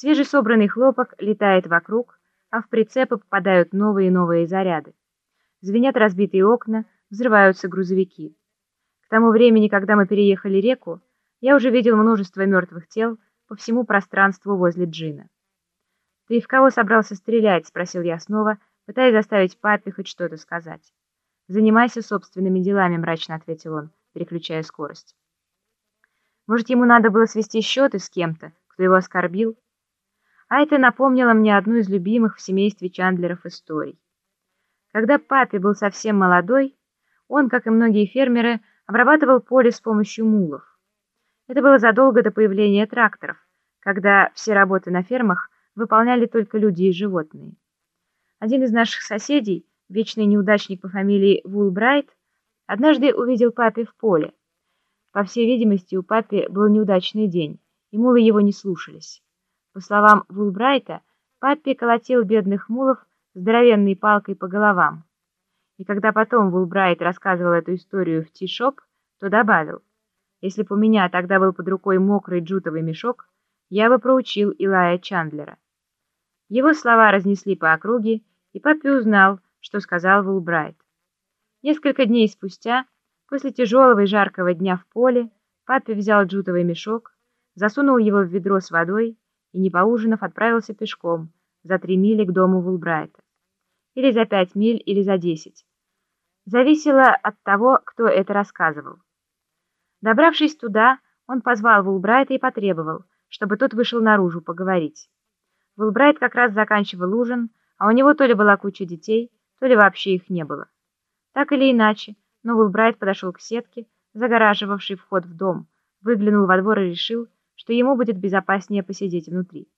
Свежесобранный хлопок летает вокруг, а в прицепы попадают новые и новые заряды. Звенят разбитые окна, взрываются грузовики. К тому времени, когда мы переехали реку, я уже видел множество мертвых тел по всему пространству возле Джина. «Ты в кого собрался стрелять?» — спросил я снова, пытаясь заставить папе хоть что-то сказать. «Занимайся собственными делами», — мрачно ответил он, переключая скорость. «Может, ему надо было свести счеты с кем-то, кто его оскорбил?» А это напомнило мне одну из любимых в семействе Чандлеров историй. Когда папе был совсем молодой, он, как и многие фермеры, обрабатывал поле с помощью мулов. Это было задолго до появления тракторов, когда все работы на фермах выполняли только люди и животные. Один из наших соседей, вечный неудачник по фамилии Вулбрайт, однажды увидел папе в поле. По всей видимости, у папе был неудачный день, и мулы его не слушались. По словам Вулбрайта, папе колотил бедных мулов здоровенной палкой по головам. И когда потом Вулбрайт рассказывал эту историю в Ти-шоп, то добавил, если бы у меня тогда был под рукой мокрый джутовый мешок, я бы проучил Илая Чандлера. Его слова разнесли по округе, и папе узнал, что сказал Вулбрайт. Несколько дней спустя, после тяжелого и жаркого дня в поле, папе взял джутовый мешок, засунул его в ведро с водой и, не поужинав, отправился пешком за три мили к дому Вулбрайта. Или за пять миль, или за десять. Зависело от того, кто это рассказывал. Добравшись туда, он позвал Вулбрайта и потребовал, чтобы тот вышел наружу поговорить. Вулбрайт как раз заканчивал ужин, а у него то ли была куча детей, то ли вообще их не было. Так или иначе, но Вулбрайт подошел к сетке, загораживавшей вход в дом, выглянул во двор и решил, что ему будет безопаснее посидеть внутри.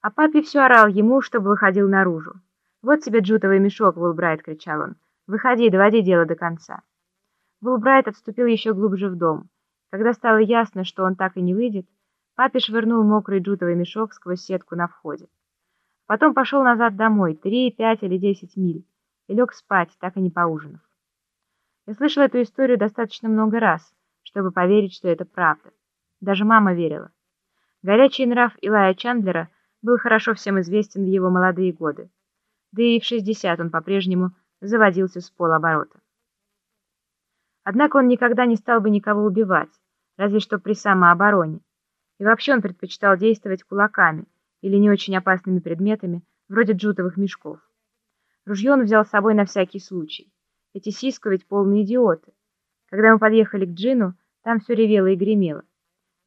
А папе все орал ему, чтобы выходил наружу. «Вот тебе джутовый мешок, Вулбрайт!» — кричал он. «Выходи, доводи дело до конца». Вулбрайт отступил еще глубже в дом. Когда стало ясно, что он так и не выйдет, папе швырнул мокрый джутовый мешок сквозь сетку на входе. Потом пошел назад домой, три, пять или десять миль, и лег спать, так и не поужинав. Я слышал эту историю достаточно много раз, чтобы поверить, что это правда. Даже мама верила. Горячий нрав Илая Чандлера был хорошо всем известен в его молодые годы. Да и в 60 он по-прежнему заводился с полоборота. Однако он никогда не стал бы никого убивать, разве что при самообороне. И вообще он предпочитал действовать кулаками или не очень опасными предметами, вроде джутовых мешков. Ружье он взял с собой на всякий случай. Эти сиску ведь полные идиоты. Когда мы подъехали к Джину, там все ревело и гремело.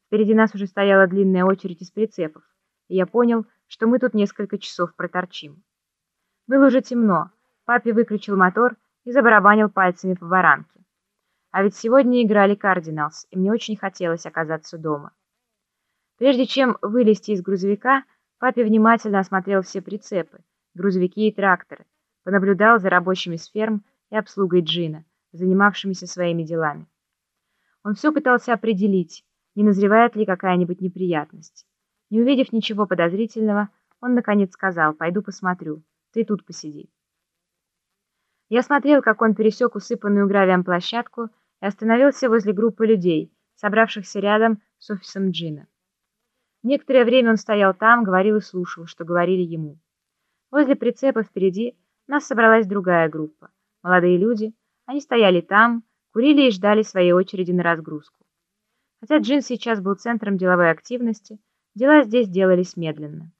Впереди нас уже стояла длинная очередь из прицепов, и я понял, что мы тут несколько часов проторчим. Было уже темно, папе выключил мотор и забарабанил пальцами по баранке. А ведь сегодня играли Кардиналс, и мне очень хотелось оказаться дома. Прежде чем вылезти из грузовика, папе внимательно осмотрел все прицепы, грузовики и тракторы, понаблюдал за рабочими с ферм и обслугой Джина, занимавшимися своими делами. Он все пытался определить, не назревает ли какая-нибудь неприятность. Не увидев ничего подозрительного, он наконец сказал «Пойду посмотрю, ты тут посиди». Я смотрел, как он пересек усыпанную гравием площадку и остановился возле группы людей, собравшихся рядом с офисом Джина. Некоторое время он стоял там, говорил и слушал, что говорили ему. Возле прицепа впереди нас собралась другая группа. Молодые люди, они стояли там, курили и ждали своей очереди на разгрузку. Хотя Джин сейчас был центром деловой активности, дела здесь делались медленно.